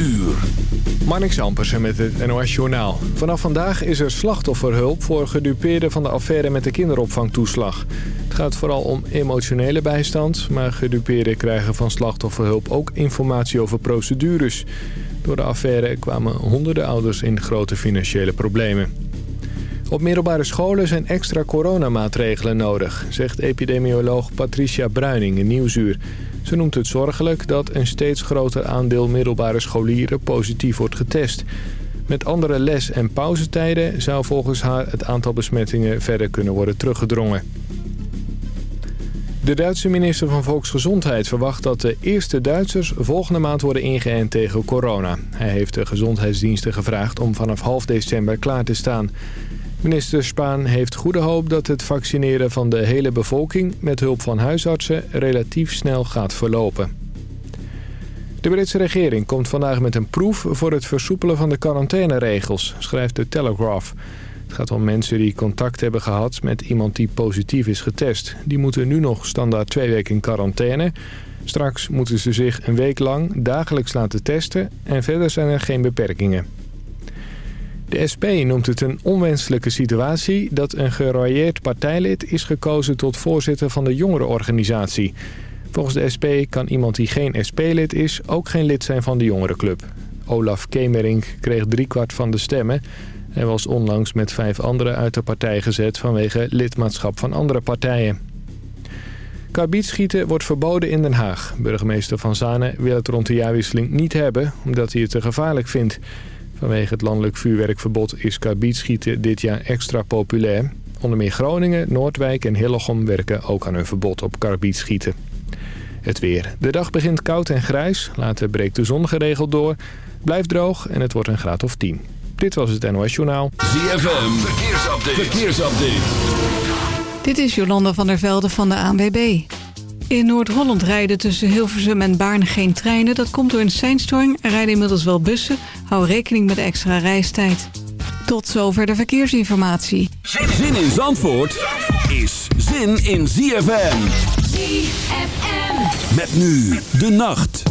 uur. Marnix Ampersen met het NOS Journaal. Vanaf vandaag is er slachtofferhulp voor gedupeerden van de affaire met de kinderopvangtoeslag. Het gaat vooral om emotionele bijstand, maar gedupeerden krijgen van slachtofferhulp ook informatie over procedures. Door de affaire kwamen honderden ouders in grote financiële problemen. Op middelbare scholen zijn extra coronamaatregelen nodig, zegt epidemioloog Patricia Bruining in Nieuwsuur. Ze noemt het zorgelijk dat een steeds groter aandeel middelbare scholieren positief wordt getest. Met andere les- en pauzetijden zou volgens haar het aantal besmettingen verder kunnen worden teruggedrongen. De Duitse minister van Volksgezondheid verwacht dat de eerste Duitsers volgende maand worden ingeënt tegen corona. Hij heeft de gezondheidsdiensten gevraagd om vanaf half december klaar te staan. Minister Spaan heeft goede hoop dat het vaccineren van de hele bevolking... met hulp van huisartsen relatief snel gaat verlopen. De Britse regering komt vandaag met een proef voor het versoepelen van de quarantaineregels, schrijft de Telegraph. Het gaat om mensen die contact hebben gehad met iemand die positief is getest. Die moeten nu nog standaard twee weken in quarantaine. Straks moeten ze zich een week lang dagelijks laten testen en verder zijn er geen beperkingen. De SP noemt het een onwenselijke situatie dat een geroyeerd partijlid is gekozen tot voorzitter van de jongerenorganisatie. Volgens de SP kan iemand die geen SP-lid is ook geen lid zijn van de jongerenclub. Olaf Kemering kreeg driekwart van de stemmen. Hij was onlangs met vijf anderen uit de partij gezet vanwege lidmaatschap van andere partijen. Karbietschieten wordt verboden in Den Haag. Burgemeester Van Zanen wil het rond de jaarwisseling niet hebben, omdat hij het te gevaarlijk vindt. Vanwege het landelijk vuurwerkverbod is karbietschieten dit jaar extra populair. Onder meer Groningen, Noordwijk en Hillegom werken ook aan een verbod op karbietschieten. Het weer. De dag begint koud en grijs. Later breekt de zon geregeld door. Blijft droog en het wordt een graad of 10. Dit was het NOS Journaal. ZFM, verkeersupdate. verkeersupdate. Dit is Jolanda van der Velde van de ANWB. In Noord-Holland rijden tussen Hilversum en Baarn geen treinen. Dat komt door een seinstoring. Er rijden inmiddels wel bussen. Hou rekening met extra reistijd. Tot zover de verkeersinformatie. Zin in Zandvoort is zin in ZFM. ZFM. Met nu de nacht.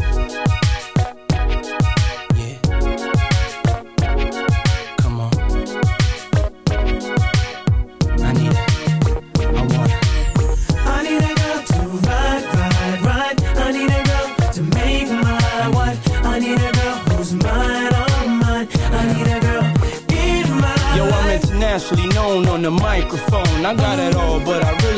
The microphone. I got it all, but I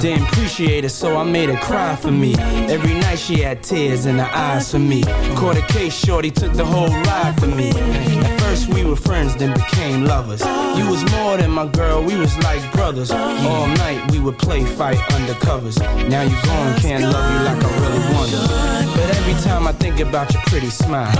Didn't appreciate it, so I made her cry for me. Every night she had tears in her eyes for me. Caught a case, shorty took the whole ride for me. At first we were friends, then became lovers. You was more than my girl, we was like brothers. All night we would play fight undercovers. Now you gone, can't love you like I really wanted. But every time I think about your pretty smile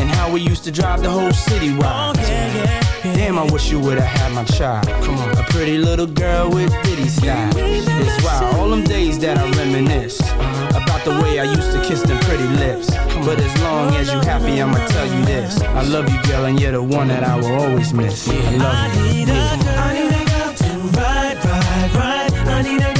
and how we used to drive the whole city wild. Damn, I wish you would've had my child. Come on, a pretty little girl with ditty style. It's wild, all them days that I reminisce about the way I used to kiss them pretty lips. But as long as you happy, I'ma tell you this: I love you, girl, and you're the one that I will always miss. I love you. I money to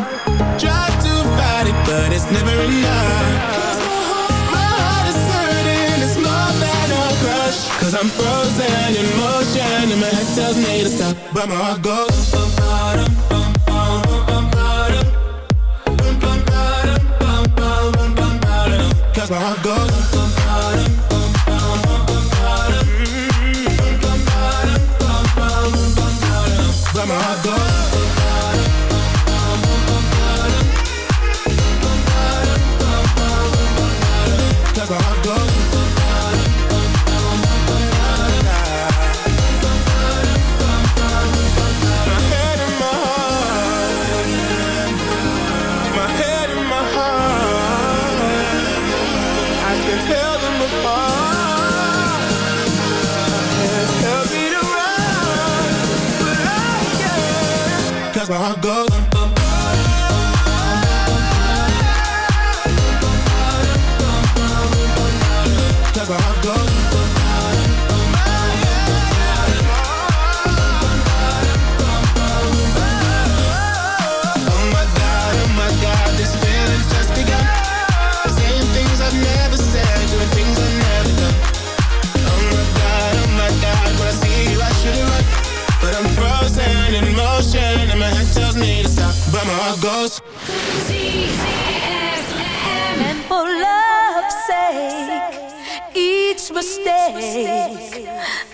it, but it's never enough Cause my heart, my heart is hurting, it's more than a crush. Cause I'm frozen in motion and my head tells me to stop. But my heart goes. Bum, bottom, bum, Cause my heart goes. Goes.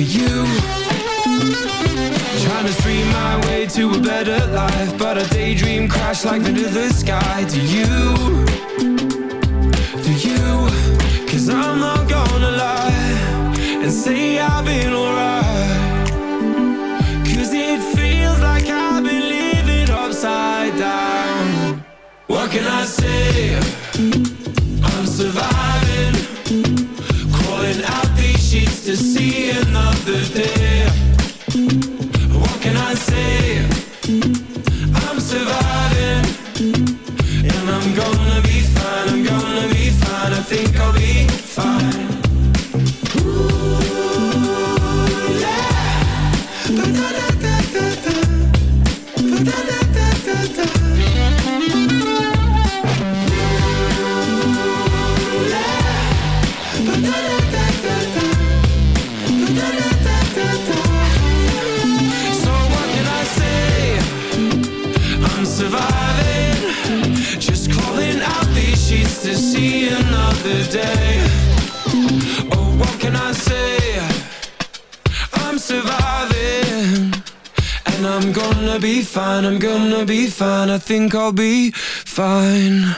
for you. Trying to stream my way to a better life But a daydream crash like into the sky. Do you, do you? Cause I'm not gonna lie And say I've been alright. Cause it feels like I've been living upside down. What can I say? I'm surviving. to see another day. be fine, I'm gonna be fine, I think I'll be fine.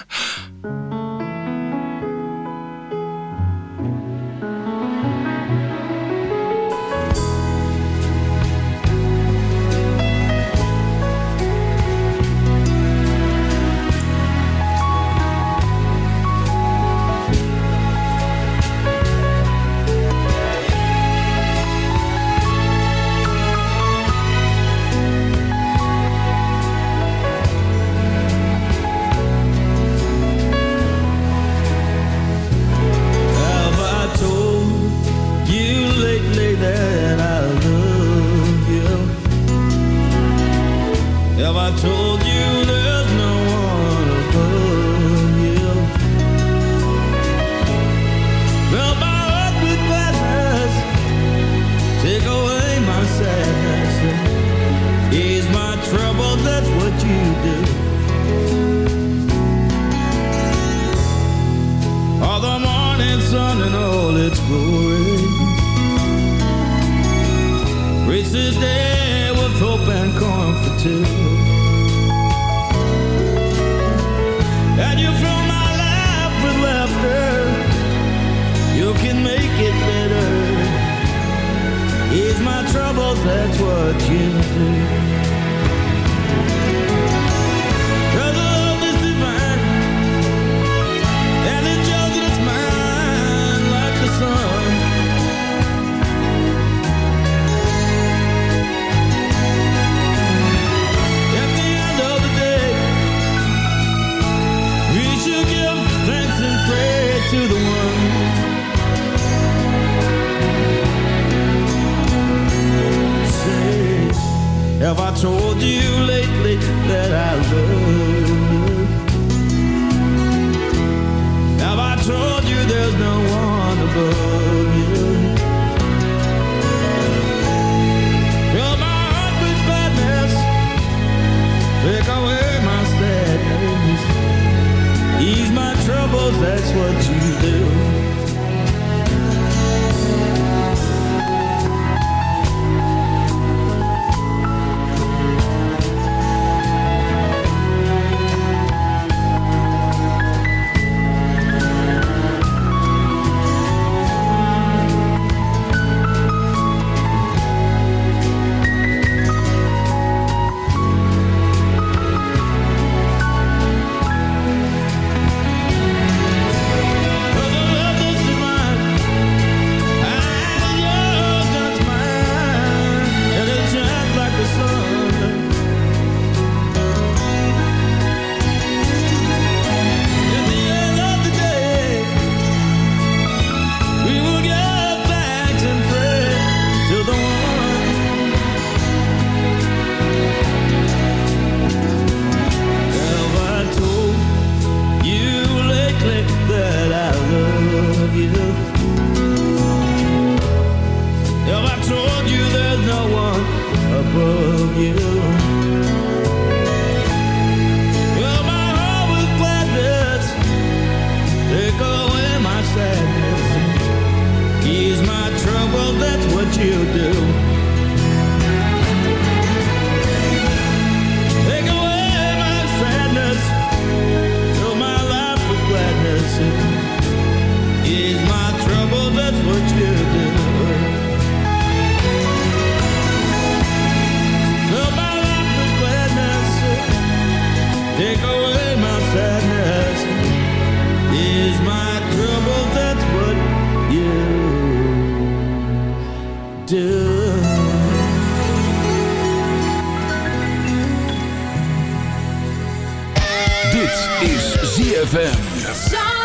Dit is ZFM.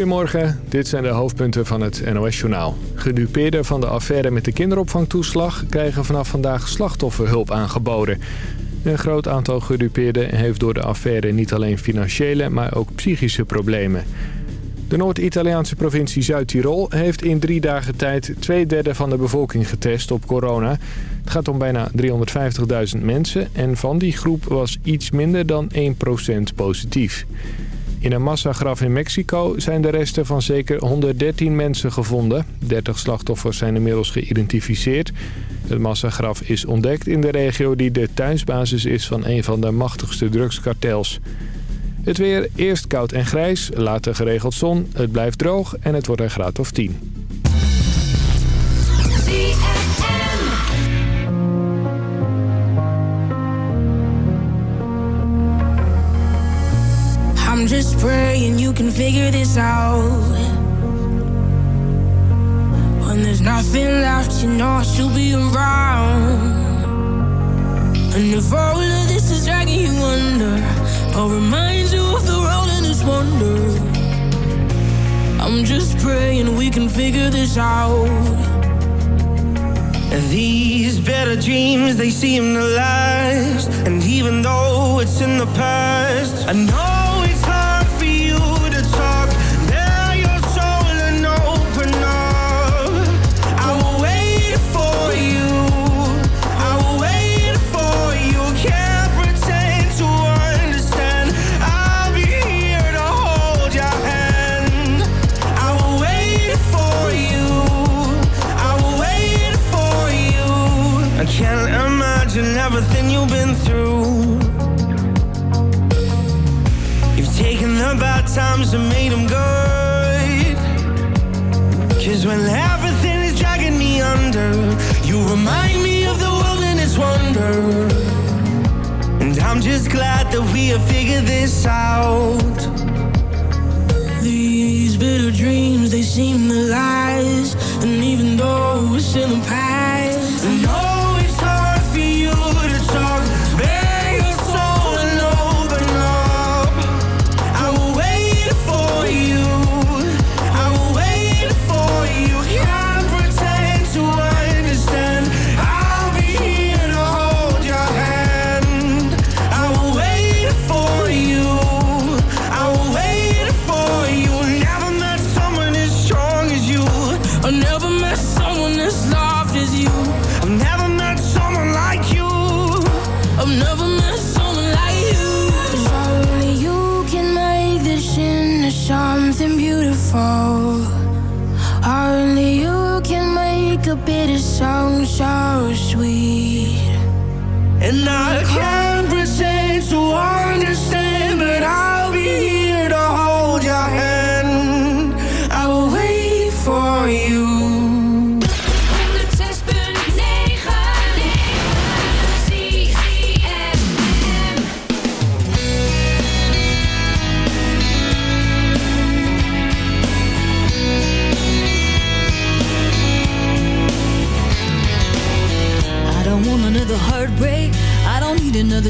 Goedemorgen, dit zijn de hoofdpunten van het NOS-journaal. Gedupeerden van de affaire met de kinderopvangtoeslag... krijgen vanaf vandaag slachtofferhulp aangeboden. Een groot aantal gedupeerden heeft door de affaire niet alleen financiële... maar ook psychische problemen. De Noord-Italiaanse provincie Zuid-Tirol heeft in drie dagen tijd... twee derde van de bevolking getest op corona. Het gaat om bijna 350.000 mensen... en van die groep was iets minder dan 1% positief. In een massagraf in Mexico zijn de resten van zeker 113 mensen gevonden. 30 slachtoffers zijn inmiddels geïdentificeerd. Het massagraf is ontdekt in de regio die de thuisbasis is van een van de machtigste drugskartels. Het weer eerst koud en grijs, later geregeld zon. Het blijft droog en het wordt een graad of 10. Just praying you can figure this out. When there's nothing left, you know she'll be around. And if all of this is dragging you under, I'll remind you of the road and its wonder. I'm just praying we can figure this out. These better dreams, they seem to last. And even though it's in the past, I know everything you've been through. You've taken the bad times and made them good. Cause when everything is dragging me under, you remind me of the its wonder. And I'm just glad that we have figured this out. These bitter dreams, they seem to last. And even though it's in the past,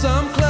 Some club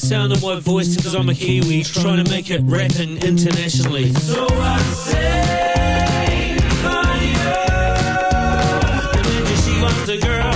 the sound of my voice because I'm a Kiwi trying to make it rapping internationally. So I say, fire. and Imagine she wants a girl.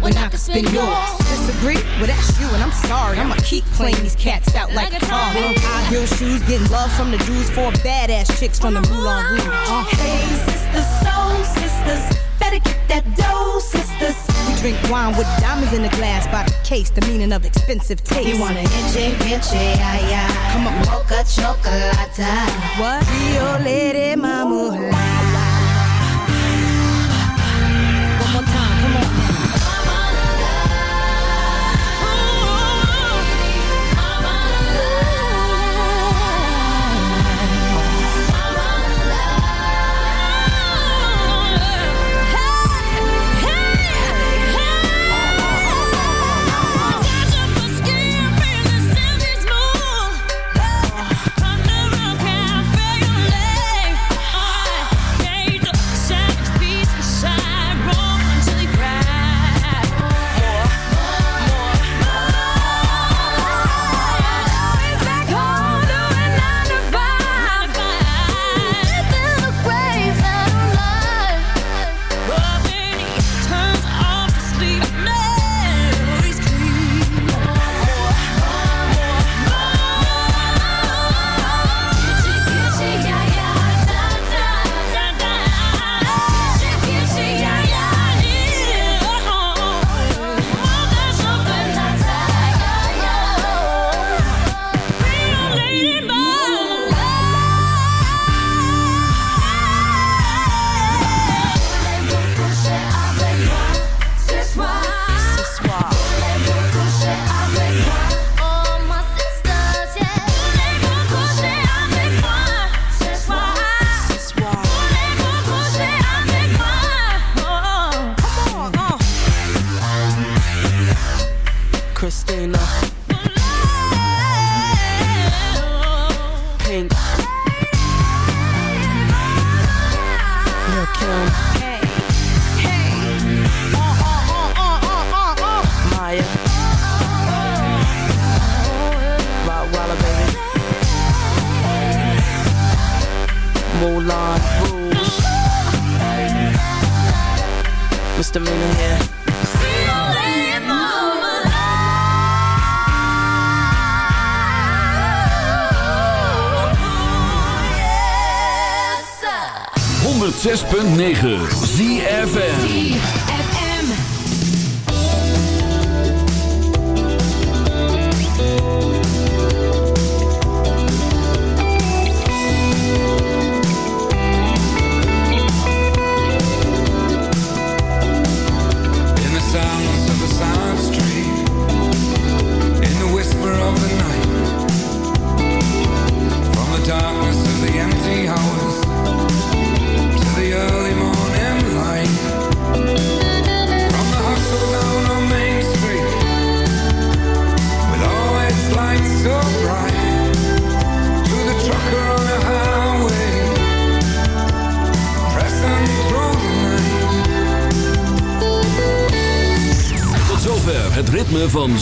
When I can spend yours? Disagree? Well, that's you, and I'm sorry. I'ma keep playing these cats out like a car. High heel shoes, getting love from the dudes, four badass chicks from the Moulin Rouge. Uh. Hey, sisters, soul sisters, better get that dough, sisters. We drink wine with diamonds in the glass by the case, the meaning of expensive taste. You want an inche, inche, ay, ay. Come on. Mocha chocolate. What? Rio Lady Mama.